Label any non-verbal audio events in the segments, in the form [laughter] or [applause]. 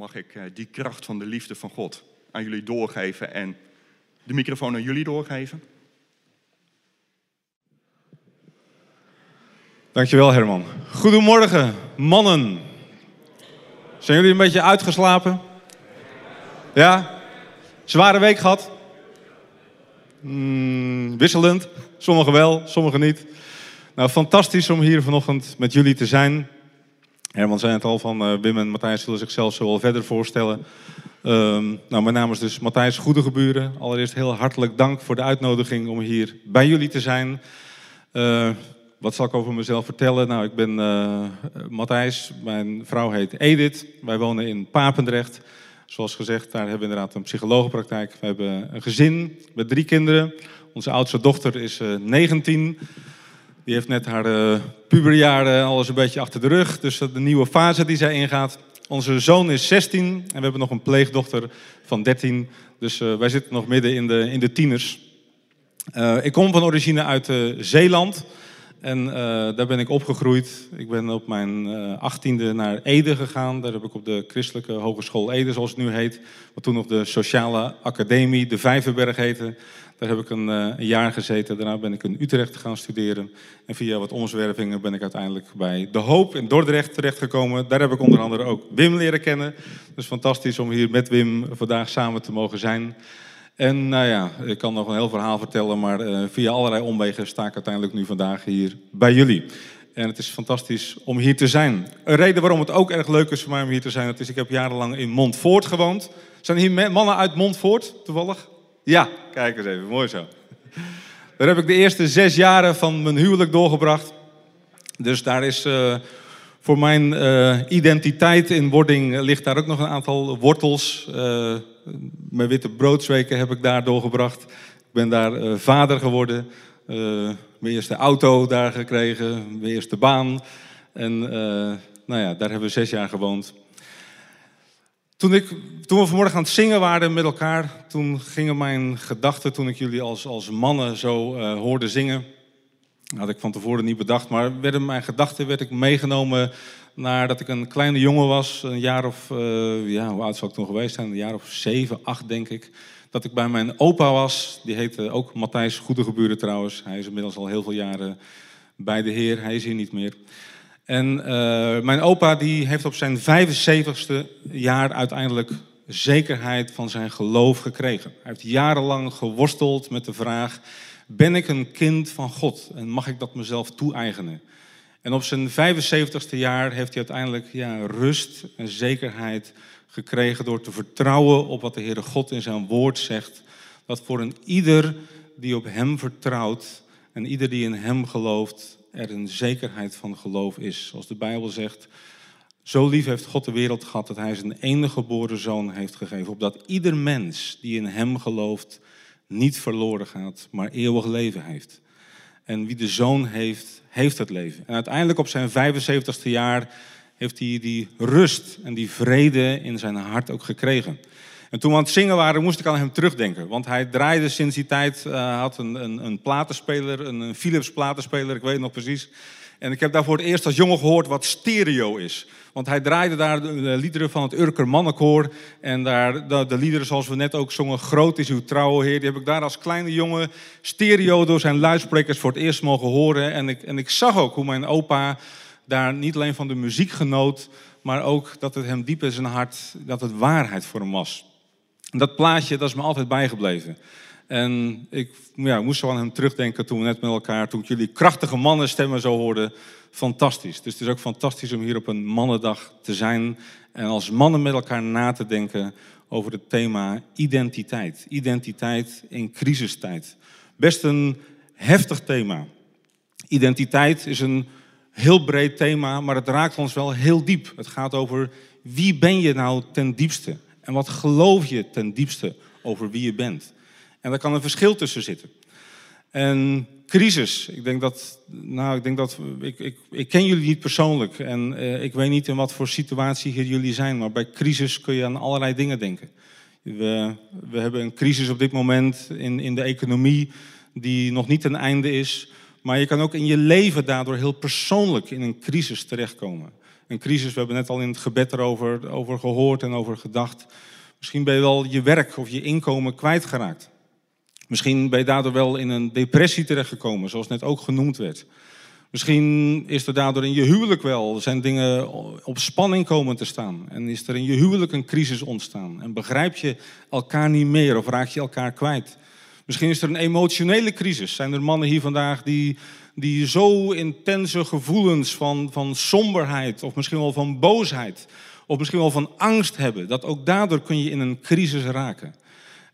mag ik eh, die kracht van de liefde van God aan jullie doorgeven en de microfoon aan jullie doorgeven. Dankjewel Herman. Goedemorgen mannen. Zijn jullie een beetje uitgeslapen? Ja? Zware week gehad? Mm, wisselend. Sommigen wel, sommigen niet. Nou, fantastisch om hier vanochtend met jullie te zijn. Herman zei het al van uh, Wim en Matthijs zullen zichzelf zo wel verder voorstellen. Um, nou, mijn naam is dus Matthijs Goedegeburen. Allereerst heel hartelijk dank voor de uitnodiging om hier bij jullie te zijn. Uh, wat zal ik over mezelf vertellen? Nou, ik ben uh, Matthijs, mijn vrouw heet Edith. Wij wonen in Papendrecht. Zoals gezegd, daar hebben we inderdaad een psychologenpraktijk. We hebben een gezin met drie kinderen. Onze oudste dochter is uh, 19. Die heeft net haar uh, puberjaren alles een beetje achter de rug. Dus de nieuwe fase die zij ingaat. Onze zoon is 16 en we hebben nog een pleegdochter van 13. Dus uh, wij zitten nog midden in de, in de tieners. Uh, ik kom van origine uit Zeeland. En daar ben ik opgegroeid. Ik ben op mijn achttiende naar Ede gegaan. Daar heb ik op de Christelijke Hogeschool Ede, zoals het nu heet. Wat toen nog de Sociale Academie, de Vijverberg heette. Daar heb ik een, uh, een, jaar gezeten. Daarna ben ik in Utrecht gaan studeren. En via wat omzwervingen ben ik uiteindelijk bij De Hoop in Dordrecht terechtgekomen. Daar heb ik onder andere ook Wim leren kennen. Dus fantastisch om hier met Wim vandaag samen te mogen zijn. En nou ja, ik kan nog een heel verhaal vertellen, maar uh, via allerlei omwegen sta ik uiteindelijk nu vandaag hier bij jullie. En het is fantastisch om hier te zijn. Een reden waarom het ook erg leuk is voor mij om hier te zijn, dat is ik heb jarenlang in Montfort gewoond. Zijn hier mannen uit Montfort toevallig? Ja, kijk eens even, mooi zo. Daar heb ik de eerste zes jaren van mijn huwelijk doorgebracht. Dus daar is uh, voor mijn uh, identiteit in wording ligt daar ook nog een aantal wortels. Mijn witte broodsweken heb ik daar doorgebracht. Ik ben daar vader geworden. Mijn eerste auto daar gekregen. Mijn eerste baan. En nou ja, daar hebben we zes jaar gewoond. Toen, ik, toen we vanmorgen aan het zingen waren met elkaar, toen gingen mijn gedachten, toen ik jullie als, als mannen zo hoorde zingen, had ik van tevoren niet bedacht, maar werden mijn gedachten werd ik meegenomen nadat ik een kleine jongen was, een jaar of, uh, ja, hoe oud zou ik toen geweest zijn? Een jaar of zeven, acht denk ik. Dat ik bij mijn opa was, die heette ook Matthijs Goedegeburen trouwens. Hij is inmiddels al heel veel jaren bij de Heer, hij is hier niet meer. En uh, mijn opa die heeft op zijn 75ste jaar uiteindelijk zekerheid van zijn geloof gekregen. Hij heeft jarenlang geworsteld met de vraag, ben ik een kind van God en mag ik dat mezelf toe-eigenen? En op zijn 75ste jaar heeft hij uiteindelijk ja, rust en zekerheid gekregen door te vertrouwen op wat de Heere God in zijn woord zegt. Dat voor een ieder die op hem vertrouwt en ieder die in hem gelooft, er een zekerheid van geloof is. Zoals de Bijbel zegt, zo lief heeft God de wereld gehad dat hij zijn enige geboren zoon heeft gegeven. Opdat ieder mens die in hem gelooft niet verloren gaat, maar eeuwig leven heeft. En wie de zoon heeft, heeft het leven. En uiteindelijk op zijn 75ste jaar heeft hij die rust en die vrede in zijn hart ook gekregen. En toen we aan het zingen waren, moest ik aan hem terugdenken. Want hij draaide sinds die tijd, uh, had een, een, een platenspeler, een, Philips platenspeler, ik weet nog precies. En ik heb daar voor het eerst als jongen gehoord wat stereo is. Want hij draaide daar de liederen van het Urker Mannenkoor. En daar, de, de, liederen zoals we net ook zongen, Groot is uw trouwe Heer. Die heb ik daar als kleine jongen stereo door zijn luidsprekers voor het eerst mogen horen. En ik, en ik zag ook hoe mijn opa daar niet alleen van de muziek genoot, maar ook dat het hem diep in zijn hart, dat het waarheid voor hem was. Dat plaatje, dat is me altijd bijgebleven. En ik ja, moest zo aan hem terugdenken toen we net met elkaar, toen ik jullie krachtige mannenstemmen zo hoorden. Fantastisch. Dus het is ook fantastisch om hier op een mannendag te zijn en als mannen met elkaar na te denken over het thema identiteit. Identiteit in crisistijd. Best een heftig thema. Identiteit is een heel breed thema, maar het raakt ons wel heel diep. Het gaat over wie ben je nou ten diepste? En wat geloof je ten diepste over wie je bent? En daar kan een verschil tussen zitten. En crisis, ik denk dat, nou, ik denk dat, ik, ik, ik ken jullie niet persoonlijk en uh, ik weet niet in wat voor situatie hier jullie zijn, maar bij crisis kun je aan allerlei dingen denken. We, we hebben een crisis op dit moment in, in de economie die nog niet ten einde is, maar je kan ook in je leven daardoor heel persoonlijk in een crisis terechtkomen. Een crisis. We hebben net al in het gebed erover over gehoord en over gedacht. Misschien ben je wel je werk of je inkomen kwijtgeraakt. Misschien ben je daardoor wel in een depressie terechtgekomen, zoals net ook genoemd werd. Misschien is er daardoor in je huwelijk wel, zijn dingen op spanning komen te staan. En is er in je huwelijk een crisis ontstaan. En begrijp je elkaar niet meer of raak je elkaar kwijt. Misschien is er een emotionele crisis. Zijn er mannen hier vandaag die, die zo intense gevoelens van, van somberheid of misschien wel van boosheid of misschien wel van angst hebben, dat ook daardoor kun je in een crisis raken.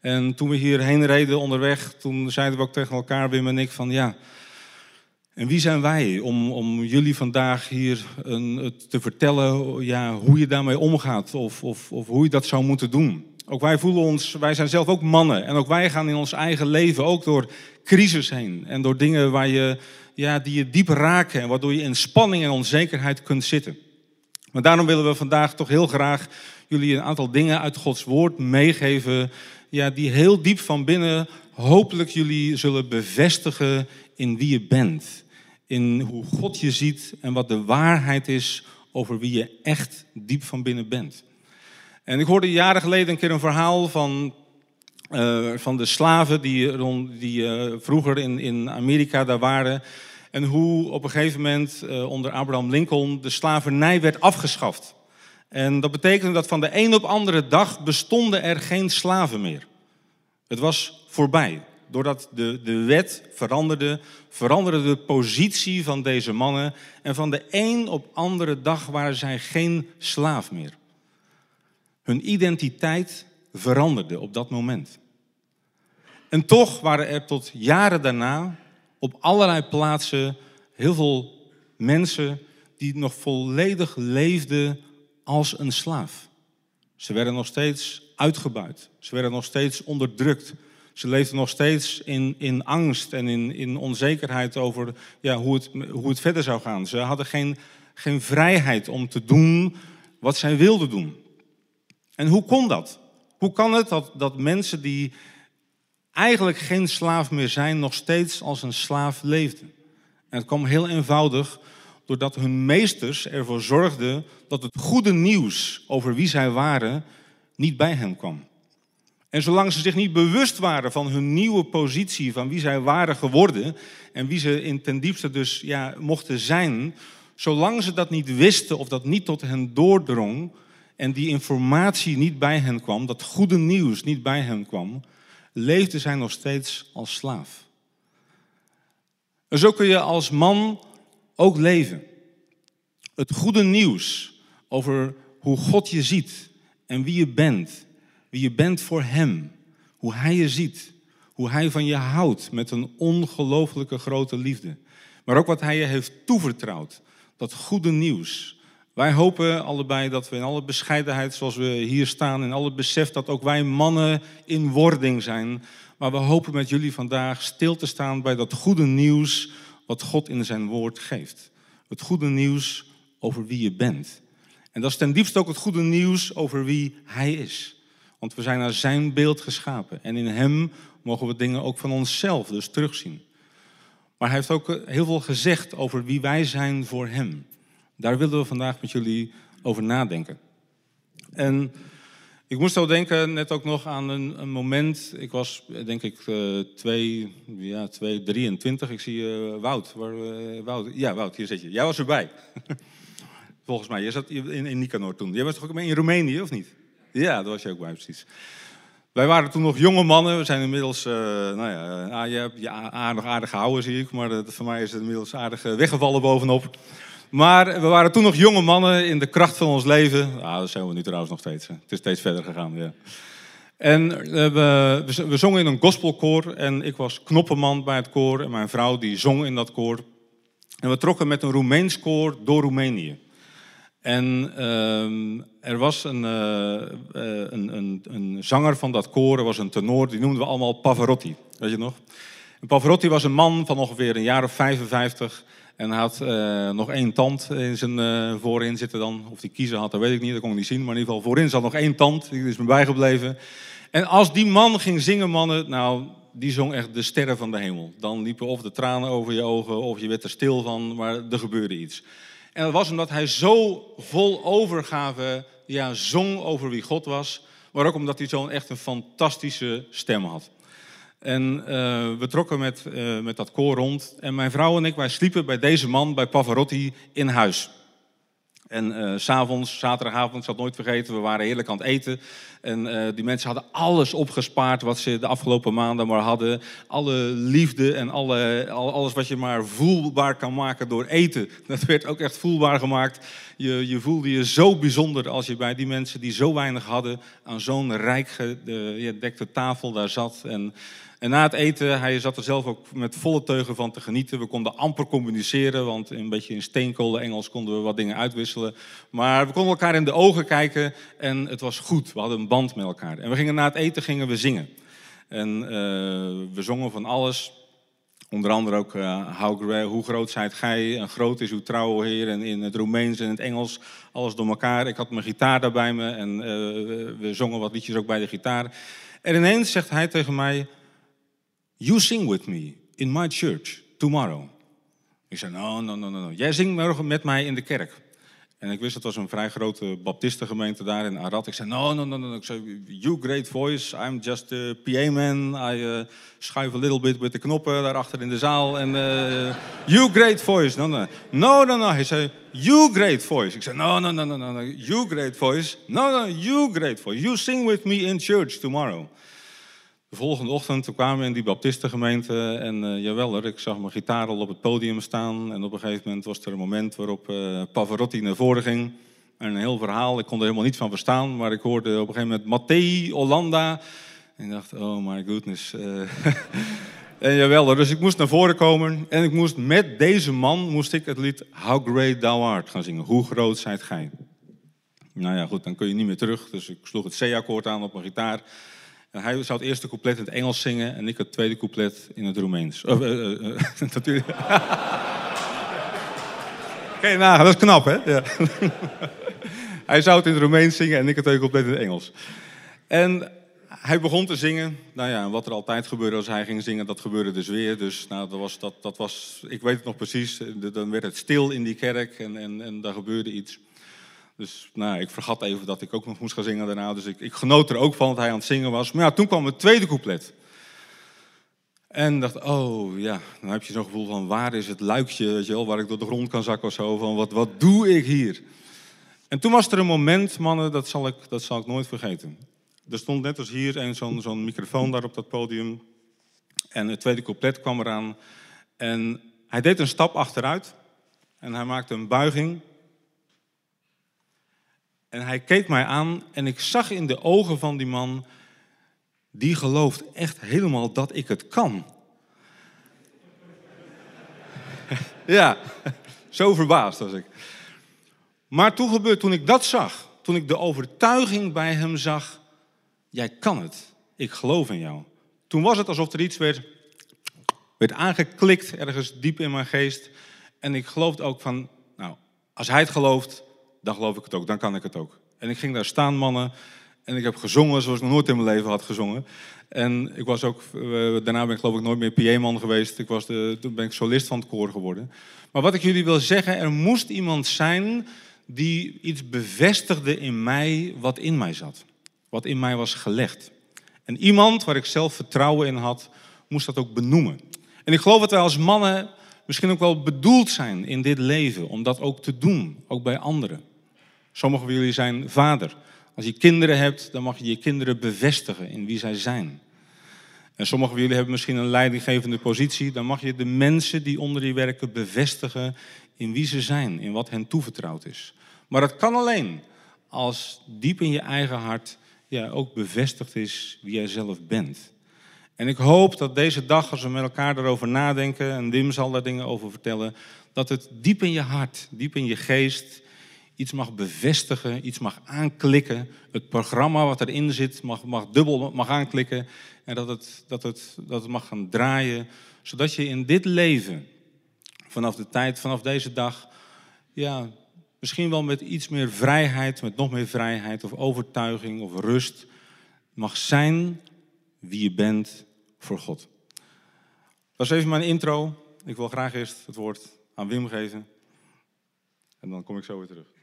En toen we hierheen reden onderweg, toen zeiden we ook tegen elkaar, Wim en ik, van ja, en wie zijn wij om, om jullie vandaag hier een, te vertellen ja, hoe je daarmee omgaat of, of, of hoe je dat zou moeten doen? Ook wij voelen ons, wij zijn zelf ook mannen. En ook wij gaan in ons eigen leven ook door crisis heen. En door dingen waar je, ja, die je diep raken en waardoor je in spanning en onzekerheid kunt zitten. Maar daarom willen we vandaag toch heel graag jullie een aantal dingen uit Gods woord meegeven. Ja, die heel diep van binnen hopelijk jullie zullen bevestigen in wie je bent. In hoe God je ziet en wat de waarheid is over wie je echt diep van binnen bent. En ik hoorde jaren geleden een keer een verhaal van, uh, van de slaven die, die uh, vroeger in, in Amerika daar waren. En hoe op een gegeven moment uh, onder Abraham Lincoln de slavernij werd afgeschaft. En dat betekende dat van de een op andere dag bestonden er geen slaven meer. Het was voorbij. Doordat de, de wet veranderde, veranderde de positie van deze mannen. En van de een op andere dag waren zij geen slaaf meer. Hun identiteit veranderde op dat moment. En toch waren er tot jaren daarna op allerlei plaatsen heel veel mensen die nog volledig leefden als een slaaf. Ze werden nog steeds uitgebuit. Ze werden nog steeds onderdrukt. Ze leefden nog steeds in, in angst en in, in onzekerheid over ja, hoe, het, hoe het verder zou gaan. Ze hadden geen, geen vrijheid om te doen wat zij wilden doen. En hoe kon dat? Hoe kan het dat, dat mensen die eigenlijk geen slaaf meer zijn, nog steeds als een slaaf leefden? En het kwam heel eenvoudig doordat hun meesters ervoor zorgden dat het goede nieuws over wie zij waren niet bij hen kwam. En zolang ze zich niet bewust waren van hun nieuwe positie, van wie zij waren geworden en wie ze in ten diepste dus ja, mochten zijn, zolang ze dat niet wisten of dat niet tot hen doordrong, en die informatie niet bij hen kwam, dat goede nieuws niet bij hen kwam, leefden zij nog steeds als slaaf. En zo kun je als man ook leven. Het goede nieuws over hoe God je ziet en wie je bent, wie je bent voor Hem, hoe Hij je ziet, hoe Hij van je houdt met een ongelooflijke grote liefde, maar ook wat Hij je heeft toevertrouwd. Dat goede nieuws, wij hopen allebei dat we in alle bescheidenheid, zoals we hier staan, in alle besef dat ook wij mannen in wording zijn. Maar we hopen met jullie vandaag stil te staan bij dat goede nieuws wat God in zijn woord geeft. Het goede nieuws over wie je bent. En dat is ten diepste ook het goede nieuws over wie Hij is. Want we zijn naar Zijn beeld geschapen. En in Hem mogen we dingen ook van onszelf dus terugzien. Maar Hij heeft ook heel veel gezegd over wie wij zijn voor Hem. Daar willen we vandaag met jullie over nadenken. En ik moest al denken, net ook nog aan een, een moment. Ik was, denk ik, uh, twee, ja, twee, 23. Ik zie uh, Wout. Waar, uh, Wout. Ja, Wout, hier zit je. Jij was erbij. [laughs] Volgens mij. Jij zat in, in Nicanor toen. Jij was toch ook mee in Roemenië, of niet? Ja, daar was je ook bij, precies. Wij waren toen nog jonge mannen. We zijn inmiddels, nou ja, ah, je hebt je aardig, aardig gehouden, zie ik. Maar voor mij is het inmiddels aardig weggevallen bovenop. Maar we waren toen nog jonge mannen in de kracht van ons leven. Ah, dat zijn we nu trouwens nog steeds. Het is steeds verder gegaan, ja. En eh, we, we, zongen in een gospelkoor en ik was knoppenman bij het koor en mijn vrouw die zong in dat koor. En we trokken met een Roemeens koor door Roemenië. En uh, er was een, uh, een, een, een, zanger van dat koor, er was een tenor, die noemden we allemaal Pavarotti. Weet je nog? En Pavarotti was een man van ongeveer een jaar of 55. En hij had uh, nog één tand in zijn uh, voorin zitten dan. Of die kiezen had, dat weet ik niet, dat kon ik niet zien. Maar in ieder geval voorin zat nog één tand, die is me bijgebleven. En als die man ging zingen, mannen, nou, die zong echt de sterren van de hemel. Dan liepen of de tranen over je ogen, of je werd er stil van, maar er gebeurde iets. En dat was omdat hij zo vol overgave ja, zong over wie God was. Maar ook omdat hij zo'n echt een fantastische stem had. En uh, we trokken met, uh, met dat koor rond. En mijn vrouw en ik, wij sliepen bij deze man, bij Pavarotti, in huis. En uh, s'avonds, zaterdagavond, ik zal het nooit vergeten, we waren heerlijk aan het eten. En uh, die mensen hadden alles opgespaard wat ze de afgelopen maanden maar hadden. Alle liefde en alle, alles wat je maar voelbaar kan maken door eten. [laughs] Dat werd ook echt voelbaar gemaakt. Je, je voelde je zo bijzonder als je bij die mensen die zo weinig hadden... aan zo'n rijk gedekte tafel daar zat. En en na het eten, hij zat er zelf ook met volle teugen van te genieten. We konden amper communiceren, want een beetje in steenkolen Engels konden we wat dingen uitwisselen. Maar we konden elkaar in de ogen kijken en het was goed. We hadden een band met elkaar. En we gingen na het eten gingen we zingen. En uh, we zongen van alles. Onder andere ook uh, Hoe groot zijt gij? En groot is uw trouwe Heer. En in het Roemeens en het Engels, alles door elkaar. Ik had mijn gitaar daar bij me en uh, we zongen wat liedjes ook bij de gitaar. En ineens zegt hij tegen mij... You sing with me in my church tomorrow. Ik zei, no, no, no, no. Jij zingt morgen met mij in de kerk. En ik wist, het was een vrij grote baptistengemeente daar in Arad. Ik zei, no, no, no, no. Ik zei, you great voice. I'm just a PA man. I uh, schuif a little bit met de knoppen daarachter in de zaal. En uh, you great voice. No, no, no, no, no. Hij zei, you great voice. Ik zei, no, no, no, no, no. You great voice. No, no, you great voice. You sing with me in church tomorrow. De volgende ochtend kwamen we in die baptistengemeente en uh, jawel, ik zag mijn gitaar al op het podium staan. En op een gegeven moment was er een moment waarop uh, Pavarotti naar voren ging. En een heel verhaal, ik kon er helemaal niet van verstaan, maar ik hoorde op een gegeven moment Mattei Hollanda. En ik dacht, oh my goodness. Uh, [laughs] en jawel, dus ik moest naar voren komen en ik moest met deze man moest ik het lied How Great Thou Art gaan zingen. Hoe groot zijt gij? Nou ja, goed, dan kun je niet meer terug. Dus ik sloeg het C-akkoord aan op mijn gitaar. Hij zou het eerste couplet in het Engels zingen en ik het tweede couplet in het Roemeens. Uh, natuurlijk. Oké, nou, dat is knap, hè? Ja. [laughs] hij zou het in het Roemeens zingen en ik het tweede couplet in het Engels. En hij begon te zingen. Nou ja, wat er altijd gebeurde als hij ging zingen, dat gebeurde dus weer. Dus nou, dat was, dat, dat was, ik weet het nog precies, dan werd het stil in die kerk en, en, en daar gebeurde iets. Dus nou, ik vergat even dat ik ook nog moest gaan zingen daarna. Dus ik, ik genoot er ook van dat hij aan het zingen was. Maar ja, toen kwam het tweede couplet. En dacht, oh ja, dan heb je zo'n gevoel van waar is het luikje, waar ik door de grond kan zakken of zo. Van wat, wat doe ik hier? En toen was er een moment, mannen, dat zal ik, dat zal ik nooit vergeten. Er stond net als hier zo'n zo'n microfoon daar op dat podium. En het tweede couplet kwam eraan. En hij deed een stap achteruit. En hij maakte een buiging. En hij keek mij aan en ik zag in de ogen van die man, die gelooft echt helemaal dat ik het kan. [laughs] ja, zo verbaasd was ik. Maar toen gebeurde, toen ik dat zag, toen ik de overtuiging bij hem zag, jij kan het, ik geloof in jou. Toen was het alsof er iets werd, werd aangeklikt ergens diep in mijn geest. En ik geloofde ook van, nou, als hij het gelooft, dan geloof ik het ook, dan kan ik het ook. En ik ging daar staan, mannen, en ik heb gezongen zoals ik nog nooit in mijn leven had gezongen. En ik was ook, uh, daarna ben ik geloof ik nooit meer PA-man geweest. Ik was toen ben ik solist van het koor geworden. Maar wat ik jullie wil zeggen, er moest iemand zijn die iets bevestigde in mij wat in mij zat. Wat in mij was gelegd. En iemand waar ik zelf vertrouwen in had, moest dat ook benoemen. En ik geloof dat wij als mannen misschien ook wel bedoeld zijn in dit leven om dat ook te doen, ook bij anderen. Sommigen van jullie zijn vader. Als je kinderen hebt, dan mag je je kinderen bevestigen in wie zij zijn. En sommigen van jullie hebben misschien een leidinggevende positie. Dan mag je de mensen die onder je werken bevestigen in wie ze zijn, in wat hen toevertrouwd is. Maar dat kan alleen als diep in je eigen hart ja, ook bevestigd is wie jij zelf bent. En ik hoop dat deze dag, als we met elkaar daarover nadenken, en Wim zal daar dingen over vertellen, dat het diep in je hart, diep in je geest, iets mag bevestigen, iets mag aanklikken. Het programma wat erin zit mag, mag dubbel mag aanklikken. En dat het, dat, het, dat het mag gaan draaien. Zodat je in dit leven, vanaf de tijd, vanaf deze dag, ja, misschien wel met iets meer vrijheid, met nog meer vrijheid of overtuiging of rust, mag zijn wie je bent voor God. Dat is even mijn intro. Ik wil graag eerst het woord aan Wim geven. En dan kom ik zo weer terug.